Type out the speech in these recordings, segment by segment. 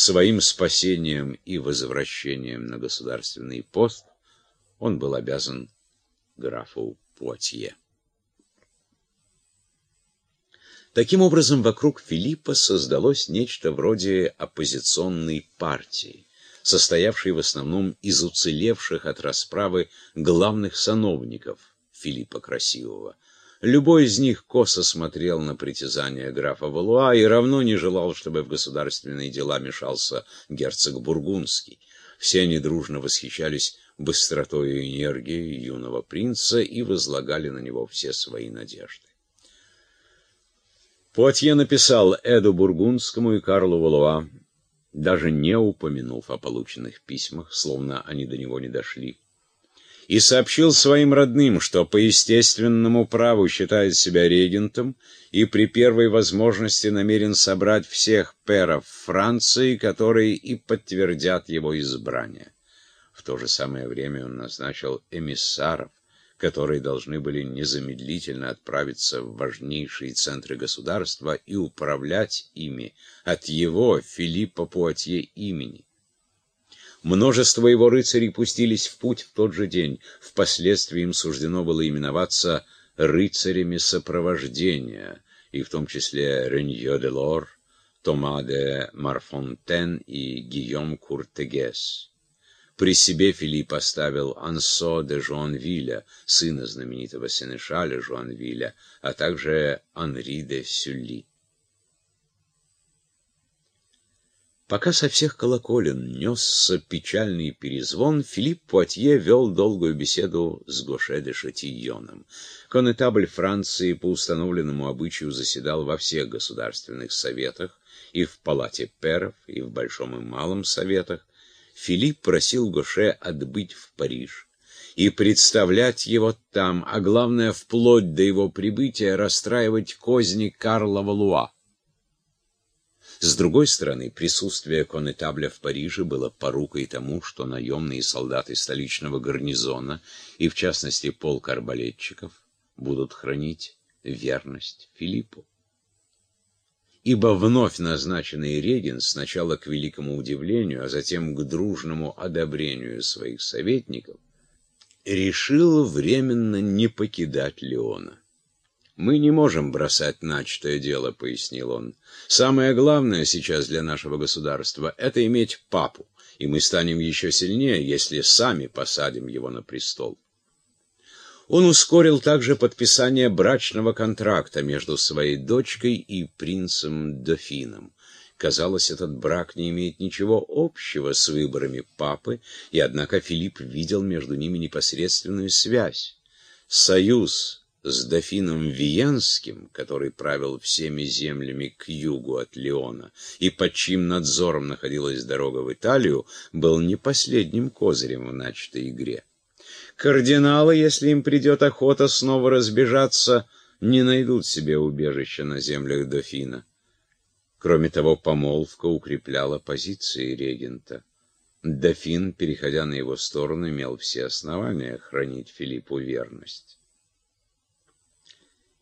своим спасением и возвращением на государственный пост он был обязан графу Пуатье. Таким образом, вокруг Филиппа создалось нечто вроде оппозиционной партии, состоявшей в основном из уцелевших от расправы главных сановников Филиппа Красивого. Любой из них косо смотрел на притязания графа Валуа и равно не желал, чтобы в государственные дела мешался герцог Бургундский. Все они дружно восхищались быстротой и энергией юного принца и возлагали на него все свои надежды. Пуатье написал Эду Бургундскому и Карлу Валуа, даже не упомянув о полученных письмах, словно они до него не дошли, и сообщил своим родным, что по естественному праву считает себя регентом и при первой возможности намерен собрать всех перов Франции, которые и подтвердят его избрание. В то же самое время он назначил эмиссаров, которые должны были незамедлительно отправиться в важнейшие центры государства и управлять ими от его, Филиппа Пуатье, имени. Множество его рыцарей пустились в путь в тот же день. Впоследствии им суждено было именоваться рыцарями сопровождения, и в том числе Ренье де Лор, Тома де Марфонтен и Гийом Куртегес. При себе Филипп оставил Ансо де Жуанвиля, сына знаменитого сенешаля Жуанвиля, а также Анри де Сюлли. Пока со всех колоколен несся печальный перезвон, Филипп Пуатье вел долгую беседу с Гоше де Шатийоном. Конетабль Франции по установленному обычаю заседал во всех государственных советах, и в Палате перов, и в Большом и Малом советах, Филипп просил Гоше отбыть в Париж и представлять его там, а главное, вплоть до его прибытия, расстраивать козни Карла Валуа. С другой стороны, присутствие конетабля в Париже было порукой тому, что наемные солдаты столичного гарнизона, и в частности полк арбалетчиков, будут хранить верность Филиппу ибо вновь назначенный регент сначала к великому удивлению, а затем к дружному одобрению своих советников, решил временно не покидать Леона. «Мы не можем бросать начатое дело», — пояснил он. «Самое главное сейчас для нашего государства — это иметь папу, и мы станем еще сильнее, если сами посадим его на престол». Он ускорил также подписание брачного контракта между своей дочкой и принцем-дофином. Казалось, этот брак не имеет ничего общего с выборами папы, и однако Филипп видел между ними непосредственную связь. Союз с дофином Виенским, который правил всеми землями к югу от Леона, и под чьим надзором находилась дорога в Италию, был не последним козырем в начатой игре. Кардиналы, если им придет охота снова разбежаться, не найдут себе убежища на землях дофина. Кроме того, помолвка укрепляла позиции регента. Дофин, переходя на его сторону, имел все основания хранить Филиппу верность.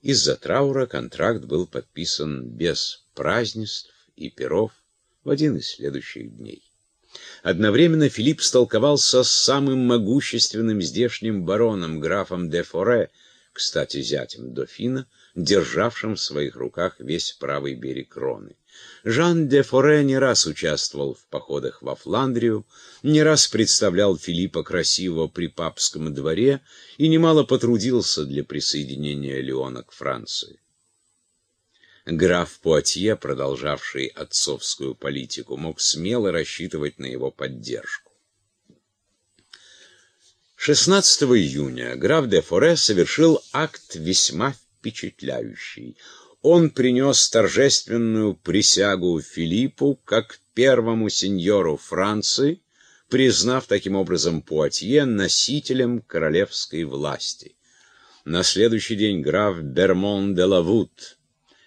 Из-за траура контракт был подписан без празднеств и перов в один из следующих дней. Одновременно Филипп столковался с самым могущественным здешним бароном, графом де Форе, кстати, зятем дофина, державшим в своих руках весь правый берег Роны. Жан де Форе не раз участвовал в походах во Фландрию, не раз представлял Филиппа красивого при папском дворе и немало потрудился для присоединения Леона к Франции. Граф Пуатье, продолжавший отцовскую политику, мог смело рассчитывать на его поддержку. 16 июня граф де Форе совершил акт весьма впечатляющий. Он принес торжественную присягу Филиппу как первому сеньору Франции, признав таким образом Пуатье носителем королевской власти. На следующий день граф Бермон де Лавут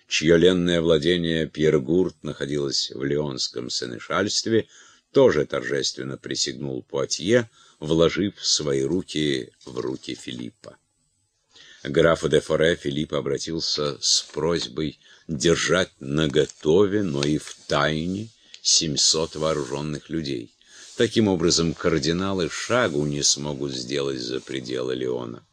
чье ленное владение Пьергурт находилось в Леонском сенешальстве, тоже торжественно присягнул Пуатье, вложив свои руки в руки Филиппа. Графу де Форе Филипп обратился с просьбой держать наготове, но и в тайне 700 вооруженных людей. Таким образом, кардиналы шагу не смогут сделать за пределы Леона.